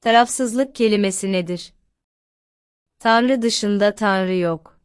Tarafsızlık kelimesi nedir? Tanrı dışında Tanrı yok.